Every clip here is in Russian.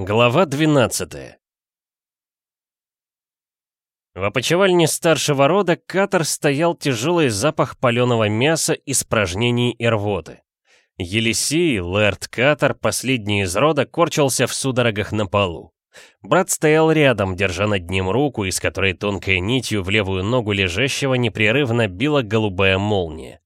Глава 12 В опочивальне старшего рода катер стоял тяжелый запах паленого мяса, испражнений и рвоты. Елисей, лэрд Катер, последний из рода, корчился в судорогах на полу. Брат стоял рядом, держа над ним руку, из которой тонкой нитью в левую ногу лежащего непрерывно била голубая молния.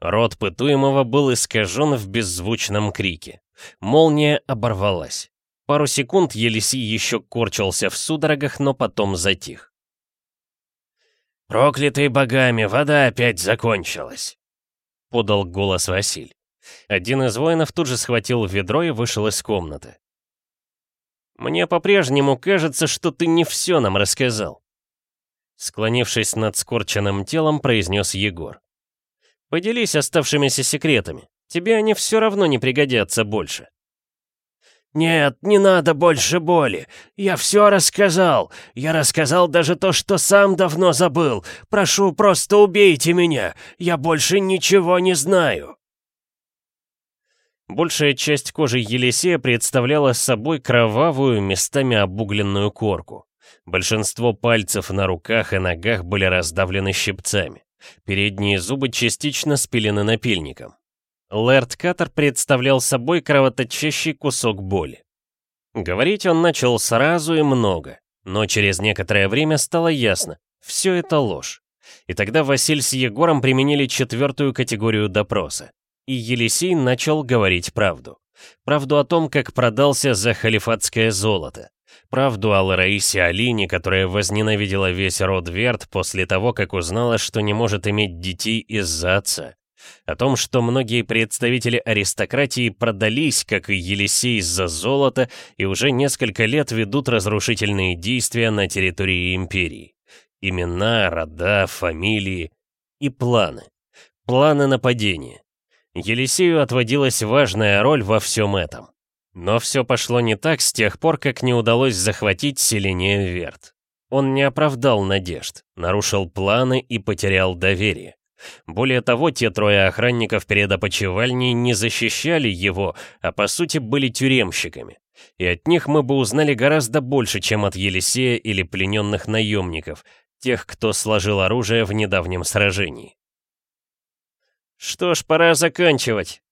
Рот пытуемого был искажен в беззвучном крике. Молния оборвалась. Пару секунд Елисей еще корчился в судорогах, но потом затих. «Проклятый богами, вода опять закончилась!» — подал голос Василь. Один из воинов тут же схватил ведро и вышел из комнаты. «Мне по-прежнему кажется, что ты не все нам рассказал», склонившись над скорченным телом, произнес Егор. «Поделись оставшимися секретами. Тебе они все равно не пригодятся больше». «Нет, не надо больше боли. Я все рассказал. Я рассказал даже то, что сам давно забыл. Прошу, просто убейте меня. Я больше ничего не знаю». Большая часть кожи Елисея представляла собой кровавую, местами обугленную корку. Большинство пальцев на руках и ногах были раздавлены щипцами. Передние зубы частично спилены напильником. Лэрд Каттер представлял собой кровоточащий кусок боли. Говорить он начал сразу и много, но через некоторое время стало ясно, все это ложь. И тогда Василь с Егором применили четвертую категорию допроса. И Елисей начал говорить правду. Правду о том, как продался за халифатское золото. Правду о Лараисе Алине, которая возненавидела весь род Верт после того, как узнала, что не может иметь детей из-за отца. О том, что многие представители аристократии продались, как и Елисей, за золото и уже несколько лет ведут разрушительные действия на территории империи. Имена, рода, фамилии и планы. Планы нападения. Елисею отводилась важная роль во всем этом. Но все пошло не так с тех пор, как не удалось захватить селение Верт. Он не оправдал надежд, нарушил планы и потерял доверие. Более того, те трое охранников перед опочивальней не защищали его, а по сути были тюремщиками. И от них мы бы узнали гораздо больше, чем от Елисея или плененных наемников, тех, кто сложил оружие в недавнем сражении. «Что ж, пора заканчивать».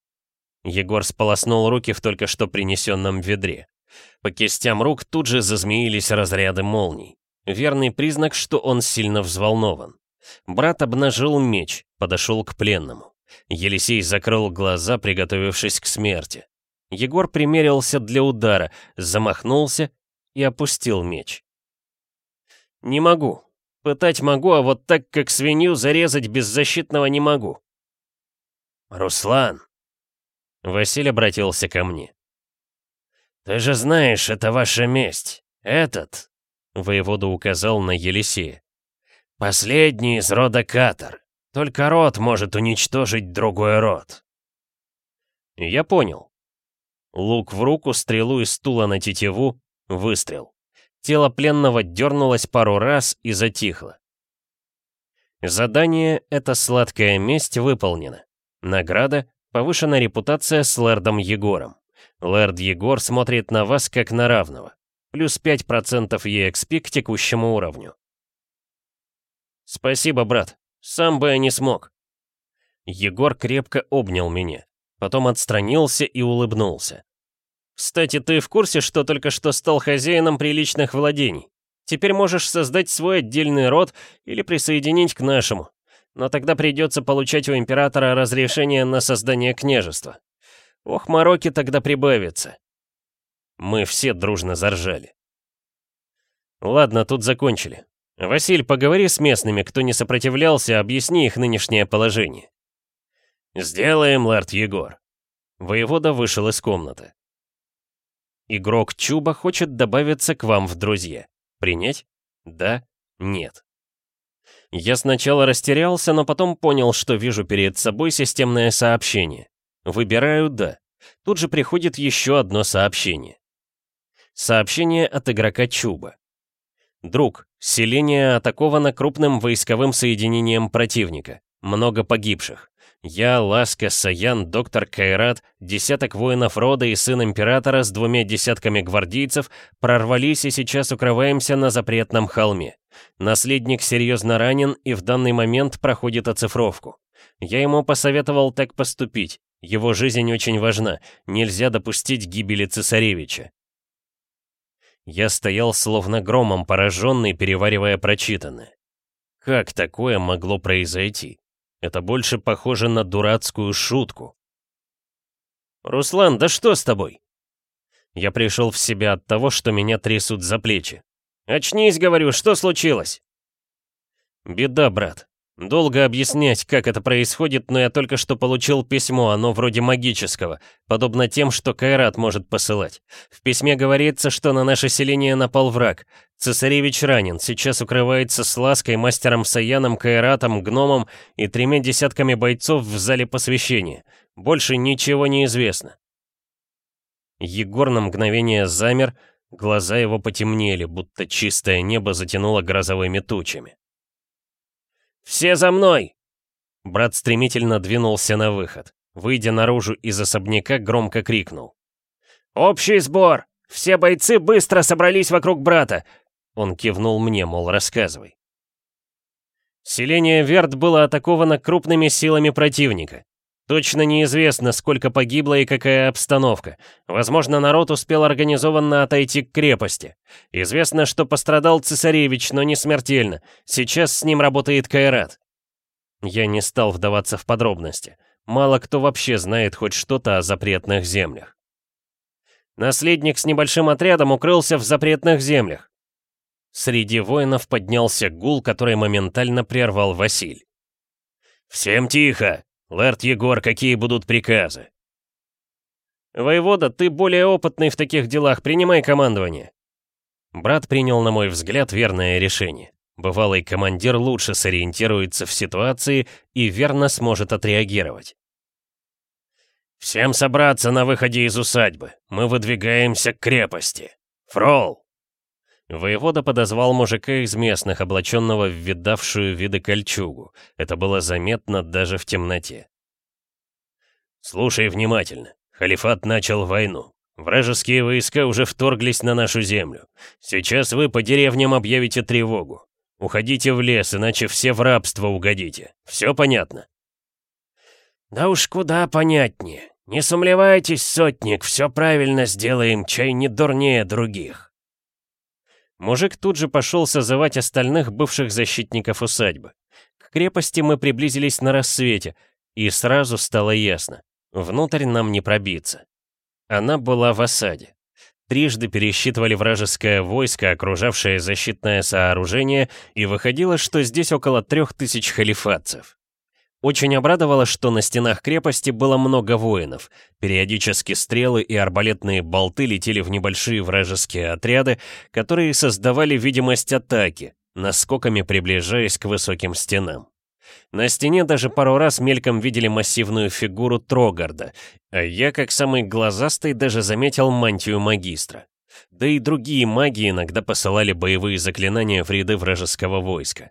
Егор сполоснул руки в только что принесенном ведре. По кистям рук тут же зазмеились разряды молний. Верный признак, что он сильно взволнован. Брат обнажил меч, подошел к пленному. Елисей закрыл глаза, приготовившись к смерти. Егор примерился для удара, замахнулся и опустил меч. «Не могу. Пытать могу, а вот так, как свинью, зарезать беззащитного не могу. «Руслан!» Василь обратился ко мне. «Ты же знаешь, это ваша месть. Этот...» Воевода указал на Елисея. «Последний из рода Катар. Только род может уничтожить другой род». Я понял. Лук в руку, стрелу из стула на тетиву, выстрел. Тело пленного дернулось пару раз и затихло. Задание «Это сладкая месть» выполнено. Награда — повышена репутация с лэрдом Егором. Лэрд Егор смотрит на вас как на равного. Плюс 5% EXP к текущему уровню. Спасибо, брат. Сам бы я не смог. Егор крепко обнял меня. Потом отстранился и улыбнулся. «Кстати, ты в курсе, что только что стал хозяином приличных владений? Теперь можешь создать свой отдельный род или присоединить к нашему но тогда придется получать у императора разрешение на создание княжества. Ох, мороки тогда прибавится. Мы все дружно заржали. Ладно, тут закончили. Василь, поговори с местными, кто не сопротивлялся, объясни их нынешнее положение. Сделаем, лорд Егор. Воевода вышел из комнаты. Игрок Чуба хочет добавиться к вам в друзья. Принять? Да? Нет. Я сначала растерялся, но потом понял, что вижу перед собой системное сообщение. Выбираю «Да». Тут же приходит еще одно сообщение. Сообщение от игрока Чуба. Друг, селение атаковано крупным войсковым соединением противника. Много погибших. Я, Ласка, Саян, доктор Кайрат, десяток воинов рода и сын императора с двумя десятками гвардейцев прорвались и сейчас укрываемся на запретном холме. Наследник серьезно ранен и в данный момент проходит оцифровку. Я ему посоветовал так поступить. Его жизнь очень важна, нельзя допустить гибели цесаревича. Я стоял словно громом пораженный, переваривая прочитанное. Как такое могло произойти? Это больше похоже на дурацкую шутку. «Руслан, да что с тобой?» Я пришел в себя от того, что меня трясут за плечи. «Очнись, говорю, что случилось?» «Беда, брат. Долго объяснять, как это происходит, но я только что получил письмо, оно вроде магического, подобно тем, что Кайрат может посылать. В письме говорится, что на наше селение напал враг. Цесаревич ранен, сейчас укрывается с Лаской, мастером Саяном, Кайратом, гномом и тремя десятками бойцов в зале посвящения. Больше ничего не известно. Егор на мгновение замер, глаза его потемнели, будто чистое небо затянуло грозовыми тучами. «Все за мной!» Брат стремительно двинулся на выход. Выйдя наружу из особняка, громко крикнул. «Общий сбор! Все бойцы быстро собрались вокруг брата!» Он кивнул мне, мол, рассказывай. Селение Верт было атаковано крупными силами противника. Точно неизвестно, сколько погибло и какая обстановка. Возможно, народ успел организованно отойти к крепости. Известно, что пострадал цесаревич, но не смертельно. Сейчас с ним работает Кайрат. Я не стал вдаваться в подробности. Мало кто вообще знает хоть что-то о запретных землях. Наследник с небольшим отрядом укрылся в запретных землях. Среди воинов поднялся гул, который моментально прервал Василь. «Всем тихо!» «Лэрд Егор, какие будут приказы?» «Воевода, ты более опытный в таких делах, принимай командование». Брат принял, на мой взгляд, верное решение. Бывалый командир лучше сориентируется в ситуации и верно сможет отреагировать. «Всем собраться на выходе из усадьбы. Мы выдвигаемся к крепости. Фрол!» Воевода подозвал мужика из местных, облаченного в видавшую виды кольчугу. Это было заметно даже в темноте. «Слушай внимательно. Халифат начал войну. Вражеские войска уже вторглись на нашу землю. Сейчас вы по деревням объявите тревогу. Уходите в лес, иначе все в рабство угодите. Все понятно?» «Да уж куда понятнее. Не сомневайтесь, сотник, все правильно сделаем, чай не дурнее других». Мужик тут же пошел созывать остальных бывших защитников усадьбы. К крепости мы приблизились на рассвете, и сразу стало ясно. Внутрь нам не пробиться. Она была в осаде. Трижды пересчитывали вражеское войско, окружавшее защитное сооружение, и выходило, что здесь около трех тысяч халифатцев. Очень обрадовало, что на стенах крепости было много воинов. Периодически стрелы и арбалетные болты летели в небольшие вражеские отряды, которые создавали видимость атаки, наскоками приближаясь к высоким стенам. На стене даже пару раз мельком видели массивную фигуру Трогарда, а я, как самый глазастый, даже заметил мантию магистра. Да и другие маги иногда посылали боевые заклинания в ряды вражеского войска.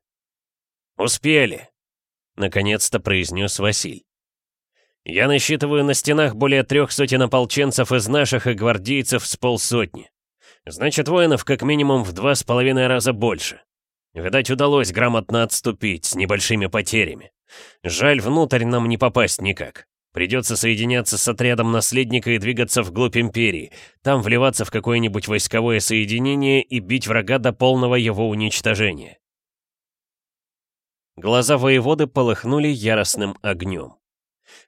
«Успели!» Наконец-то произнес Василь. «Я насчитываю на стенах более трех сотен ополченцев из наших и гвардейцев с полсотни. Значит, воинов как минимум в два с половиной раза больше. Видать, удалось грамотно отступить с небольшими потерями. Жаль, внутрь нам не попасть никак. Придется соединяться с отрядом наследника и двигаться вглубь Империи, там вливаться в какое-нибудь войсковое соединение и бить врага до полного его уничтожения. Глаза воеводы полыхнули яростным огнем.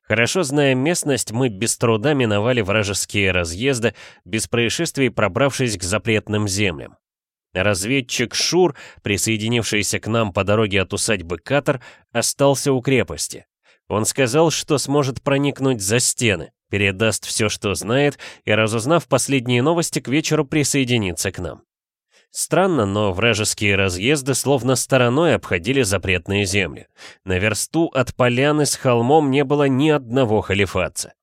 Хорошо зная местность, мы без труда миновали вражеские разъезды, без происшествий пробравшись к запретным землям. Разведчик Шур, присоединившийся к нам по дороге от усадьбы Катар, остался у крепости. Он сказал, что сможет проникнуть за стены, передаст все, что знает, и, разузнав последние новости, к вечеру присоединится к нам. Странно, но вражеские разъезды словно стороной обходили запретные земли. На версту от поляны с холмом не было ни одного халифатца.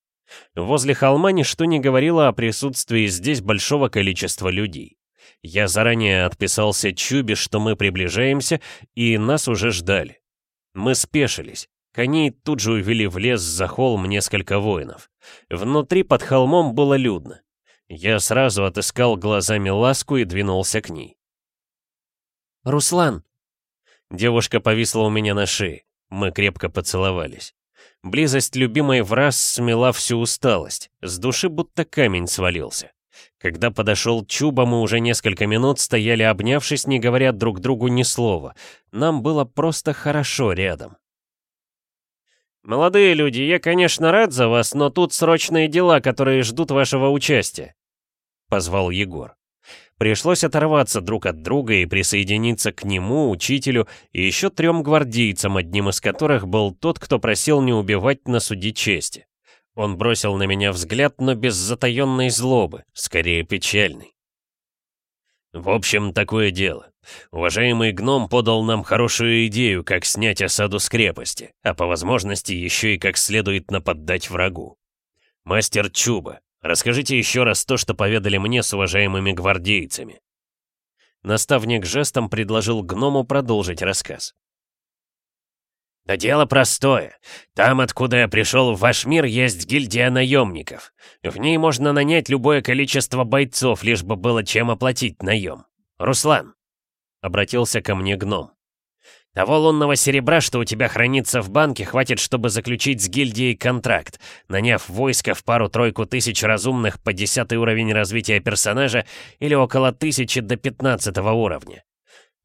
Возле холма ничто не говорило о присутствии здесь большого количества людей. Я заранее отписался Чубе, что мы приближаемся, и нас уже ждали. Мы спешились. Коней тут же увели в лес за холм несколько воинов. Внутри под холмом было людно. Я сразу отыскал глазами ласку и двинулся к ней. «Руслан!» Девушка повисла у меня на шее. Мы крепко поцеловались. Близость любимой в раз смела всю усталость. С души будто камень свалился. Когда подошел Чуба, мы уже несколько минут стояли обнявшись, не говоря друг другу ни слова. Нам было просто хорошо рядом. «Молодые люди, я, конечно, рад за вас, но тут срочные дела, которые ждут вашего участия», — позвал Егор. Пришлось оторваться друг от друга и присоединиться к нему, учителю и еще трем гвардейцам, одним из которых был тот, кто просил не убивать на суде чести. Он бросил на меня взгляд, но без затаенной злобы, скорее печальный. В общем, такое дело. Уважаемый гном подал нам хорошую идею, как снять осаду с крепости, а по возможности еще и как следует нападать врагу. Мастер Чуба, расскажите еще раз то, что поведали мне с уважаемыми гвардейцами. Наставник жестом предложил гному продолжить рассказ. «Да дело простое. Там, откуда я пришел в ваш мир, есть гильдия наемников. В ней можно нанять любое количество бойцов, лишь бы было чем оплатить наем. Руслан!» — обратился ко мне гном. «Того лунного серебра, что у тебя хранится в банке, хватит, чтобы заключить с гильдией контракт, наняв войско в пару-тройку тысяч разумных по десятый уровень развития персонажа или около тысячи до пятнадцатого уровня.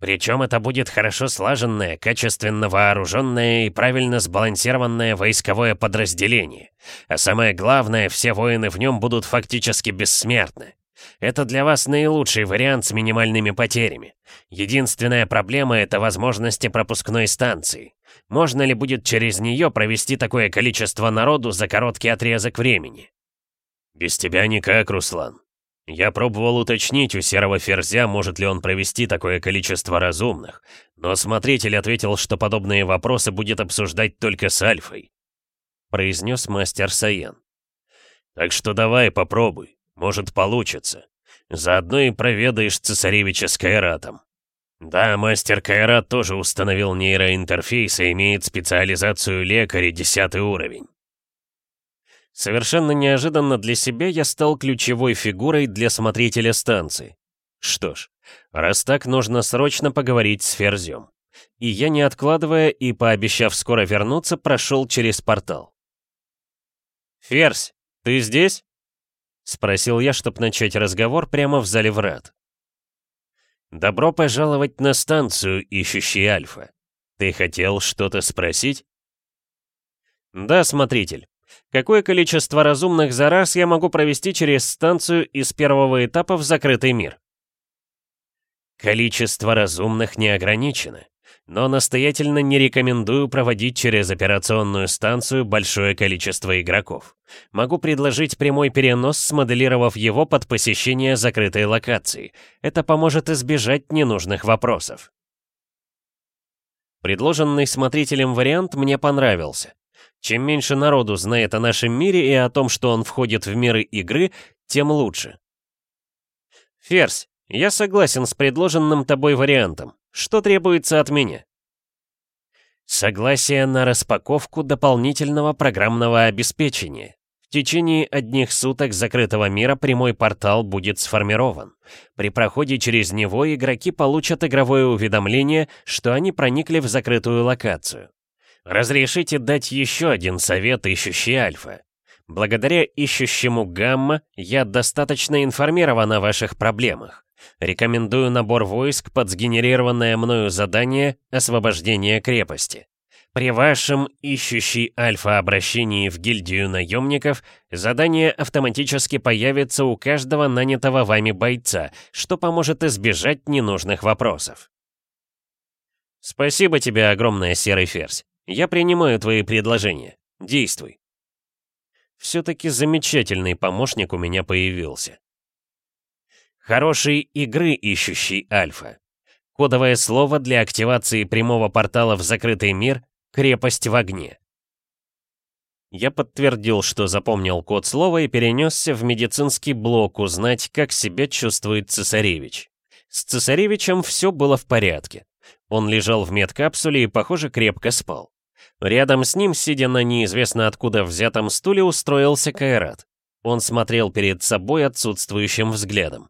Причем это будет хорошо слаженное, качественно вооруженное и правильно сбалансированное войсковое подразделение. А самое главное, все воины в нем будут фактически бессмертны. Это для вас наилучший вариант с минимальными потерями. Единственная проблема — это возможности пропускной станции. Можно ли будет через нее провести такое количество народу за короткий отрезок времени? Без тебя никак, Руслан. Я пробовал уточнить у серого ферзя, может ли он провести такое количество разумных, но смотритель ответил, что подобные вопросы будет обсуждать только с Альфой. Произнес мастер Саен. Так что давай попробуй, может получится. Заодно и проведаешь цесаревича с Кайратом. Да, мастер Кайрат тоже установил нейроинтерфейс и имеет специализацию лекаря 10 уровень. Совершенно неожиданно для себя я стал ключевой фигурой для смотрителя станции. Что ж, раз так, нужно срочно поговорить с Ферзем. И я, не откладывая и пообещав скоро вернуться, прошел через портал. «Ферзь, ты здесь?» — спросил я, чтобы начать разговор прямо в зале врат. «Добро пожаловать на станцию, ищущий Альфа. Ты хотел что-то спросить?» «Да, смотритель. Какое количество разумных за раз я могу провести через станцию из первого этапа в закрытый мир? Количество разумных не ограничено, но настоятельно не рекомендую проводить через операционную станцию большое количество игроков. Могу предложить прямой перенос, смоделировав его под посещение закрытой локации. Это поможет избежать ненужных вопросов. Предложенный смотрителем вариант мне понравился. Чем меньше народу знает о нашем мире и о том, что он входит в миры игры, тем лучше. Ферзь, я согласен с предложенным тобой вариантом. Что требуется от меня? Согласие на распаковку дополнительного программного обеспечения. В течение одних суток закрытого мира прямой портал будет сформирован. При проходе через него игроки получат игровое уведомление, что они проникли в закрытую локацию. Разрешите дать еще один совет ищущий Альфа. Благодаря ищущему Гамма я достаточно информирован о ваших проблемах. Рекомендую набор войск под сгенерированное мною задание освобождения крепости. При вашем ищущий Альфа обращении в гильдию наемников задание автоматически появится у каждого нанятого вами бойца, что поможет избежать ненужных вопросов. Спасибо тебе огромное, Серый Ферзь. Я принимаю твои предложения. Действуй. Все-таки замечательный помощник у меня появился. Хорошей игры, ищущий Альфа. Кодовое слово для активации прямого портала в закрытый мир «Крепость в огне». Я подтвердил, что запомнил код слова и перенесся в медицинский блок узнать, как себя чувствует цесаревич. С цесаревичем все было в порядке. Он лежал в медкапсуле и, похоже, крепко спал. Рядом с ним, сидя на неизвестно откуда взятом стуле, устроился Кайрат. Он смотрел перед собой отсутствующим взглядом.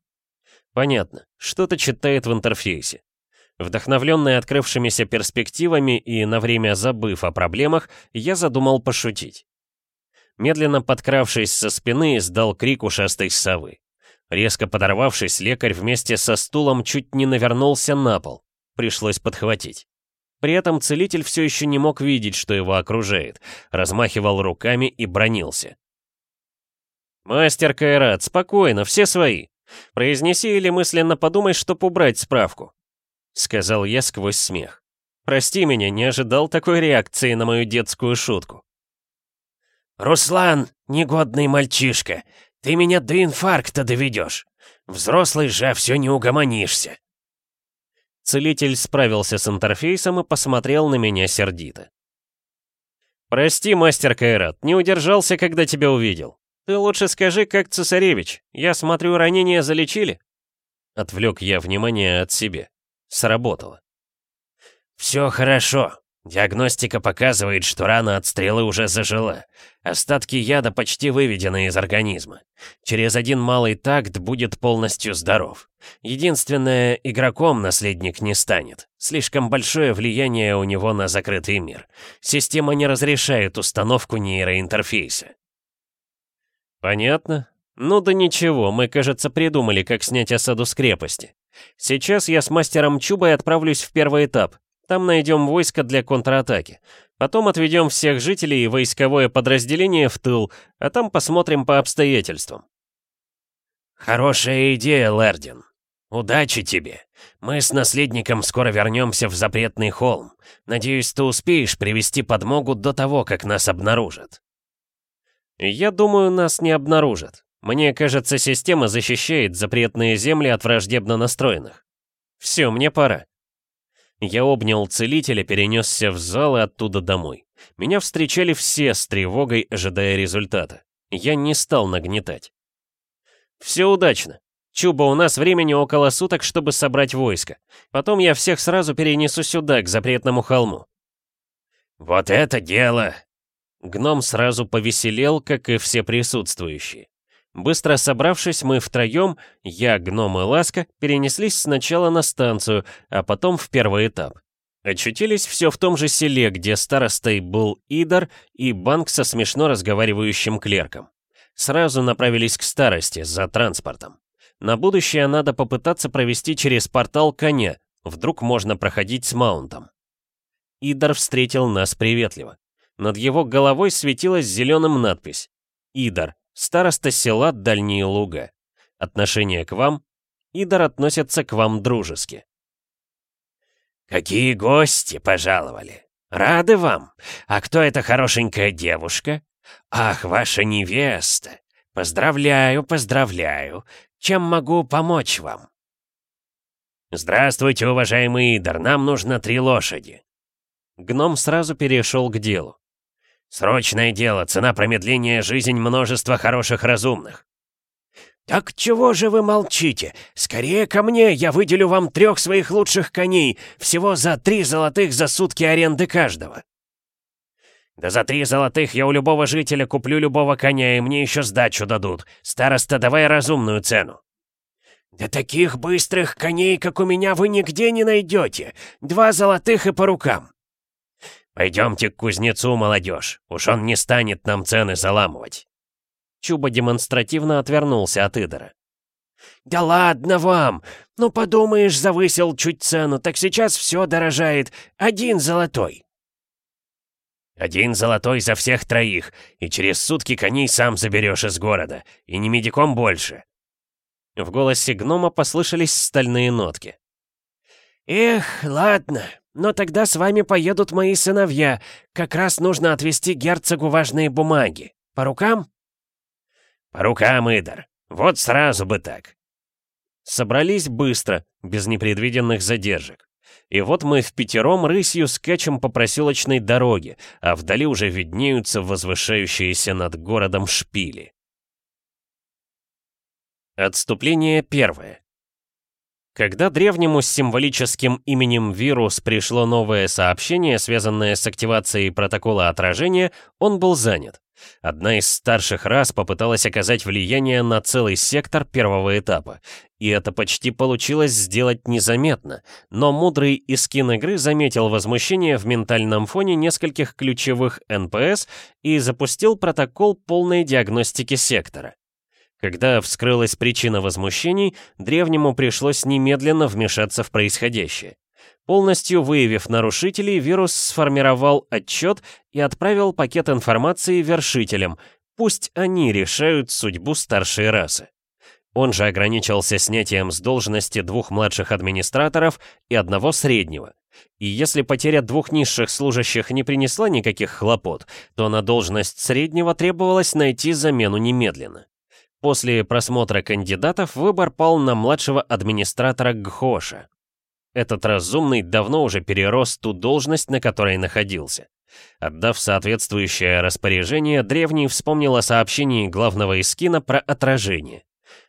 Понятно, что-то читает в интерфейсе. Вдохновленный открывшимися перспективами и на время забыв о проблемах, я задумал пошутить. Медленно подкравшись со спины, издал крик ушастой совы. Резко подорвавшись, лекарь вместе со стулом чуть не навернулся на пол. Пришлось подхватить. При этом целитель все еще не мог видеть, что его окружает, размахивал руками и бронился. «Мастер Кайрат, спокойно, все свои. Произнеси или мысленно подумай, чтоб убрать справку», — сказал я сквозь смех. «Прости меня, не ожидал такой реакции на мою детскую шутку». «Руслан, негодный мальчишка, ты меня до инфаркта доведешь. Взрослый же все не угомонишься». Целитель справился с интерфейсом и посмотрел на меня сердито. «Прости, мастер Кайрат, не удержался, когда тебя увидел. Ты лучше скажи, как цесаревич. Я смотрю, ранения залечили?» Отвлек я внимание от себя. Сработало. «Все хорошо. Диагностика показывает, что рана от стрелы уже зажила. Остатки яда почти выведены из организма. Через один малый такт будет полностью здоров. Единственное, игроком наследник не станет. Слишком большое влияние у него на закрытый мир. Система не разрешает установку нейроинтерфейса. Понятно. Ну да ничего, мы, кажется, придумали, как снять осаду с крепости. Сейчас я с мастером Чубой отправлюсь в первый этап. Там найдем войско для контратаки. Потом отведем всех жителей и войсковое подразделение в тыл, а там посмотрим по обстоятельствам. Хорошая идея, Лердин. Удачи тебе. Мы с наследником скоро вернемся в запретный холм. Надеюсь, ты успеешь привести подмогу до того, как нас обнаружат. Я думаю, нас не обнаружат. Мне кажется, система защищает запретные земли от враждебно настроенных. Все, мне пора. Я обнял целителя, перенесся в зал и оттуда домой. Меня встречали все с тревогой, ожидая результата. Я не стал нагнетать. Все удачно. Чуба, у нас времени около суток, чтобы собрать войско. Потом я всех сразу перенесу сюда, к запретному холму. Вот это дело! Гном сразу повеселел, как и все присутствующие. Быстро собравшись, мы втроем, я, гном и Ласка, перенеслись сначала на станцию, а потом в первый этап. Очутились все в том же селе, где старостой был Идар и банк со смешно разговаривающим клерком. Сразу направились к старости, за транспортом. На будущее надо попытаться провести через портал коня, вдруг можно проходить с маунтом. Идар встретил нас приветливо. Над его головой светилась зеленым надпись «Идар, Староста села Дальние Луга. Отношение к вам? Идар относится к вам дружески. «Какие гости пожаловали! Рады вам! А кто эта хорошенькая девушка? Ах, ваша невеста! Поздравляю, поздравляю! Чем могу помочь вам?» «Здравствуйте, уважаемый Идар, нам нужно три лошади». Гном сразу перешел к делу. Срочное дело, цена промедления жизнь множества хороших разумных. «Так чего же вы молчите? Скорее ко мне, я выделю вам трех своих лучших коней, всего за три золотых за сутки аренды каждого». «Да за три золотых я у любого жителя куплю любого коня, и мне еще сдачу дадут. Староста, давай разумную цену». «Да таких быстрых коней, как у меня, вы нигде не найдете. Два золотых и по рукам». «Пойдемте к кузнецу, молодежь. Уж он не станет нам цены заламывать». Чуба демонстративно отвернулся от Идора. «Да ладно вам! Ну подумаешь, завысил чуть цену, так сейчас все дорожает. Один золотой!» «Один золотой за всех троих, и через сутки коней сам заберешь из города, и не медиком больше!» В голосе гнома послышались стальные нотки. «Эх, ладно, но тогда с вами поедут мои сыновья. Как раз нужно отвезти герцогу важные бумаги. По рукам?» «По рукам, Идар. Вот сразу бы так». Собрались быстро, без непредвиденных задержек. И вот мы в пятером рысью скачем по проселочной дороге, а вдали уже виднеются возвышающиеся над городом шпили. Отступление первое. Когда древнему с символическим именем вирус пришло новое сообщение, связанное с активацией протокола отражения, он был занят. Одна из старших рас попыталась оказать влияние на целый сектор первого этапа, и это почти получилось сделать незаметно, но мудрый Искин игры заметил возмущение в ментальном фоне нескольких ключевых НПС и запустил протокол полной диагностики сектора. Когда вскрылась причина возмущений, древнему пришлось немедленно вмешаться в происходящее. Полностью выявив нарушителей, вирус сформировал отчет и отправил пакет информации вершителям, пусть они решают судьбу старшей расы. Он же ограничился снятием с должности двух младших администраторов и одного среднего. И если потеря двух низших служащих не принесла никаких хлопот, то на должность среднего требовалось найти замену немедленно. После просмотра кандидатов выбор пал на младшего администратора Гхоша. Этот разумный давно уже перерос ту должность, на которой находился. Отдав соответствующее распоряжение, Древний вспомнил о сообщении главного Искина про отражение.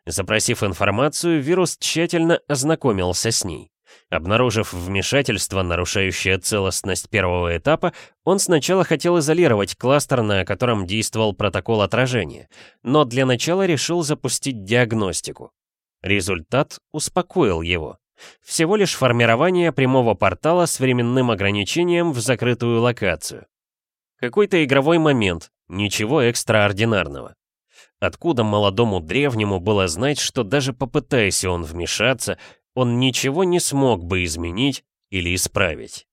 Запросив информацию, вирус тщательно ознакомился с ней. Обнаружив вмешательство, нарушающее целостность первого этапа, он сначала хотел изолировать кластер, на котором действовал протокол отражения, но для начала решил запустить диагностику. Результат успокоил его. Всего лишь формирование прямого портала с временным ограничением в закрытую локацию. Какой-то игровой момент, ничего экстраординарного. Откуда молодому древнему было знать, что даже попытаясь он вмешаться, он ничего не смог бы изменить или исправить.